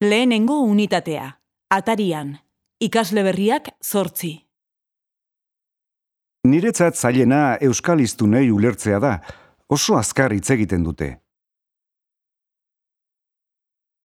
Lehenengo unitatea. Atarian. Ikasle berriak zortzi. Niretzat zailena euskal iztunei ulertzea da, oso azkar hitz egiten dute.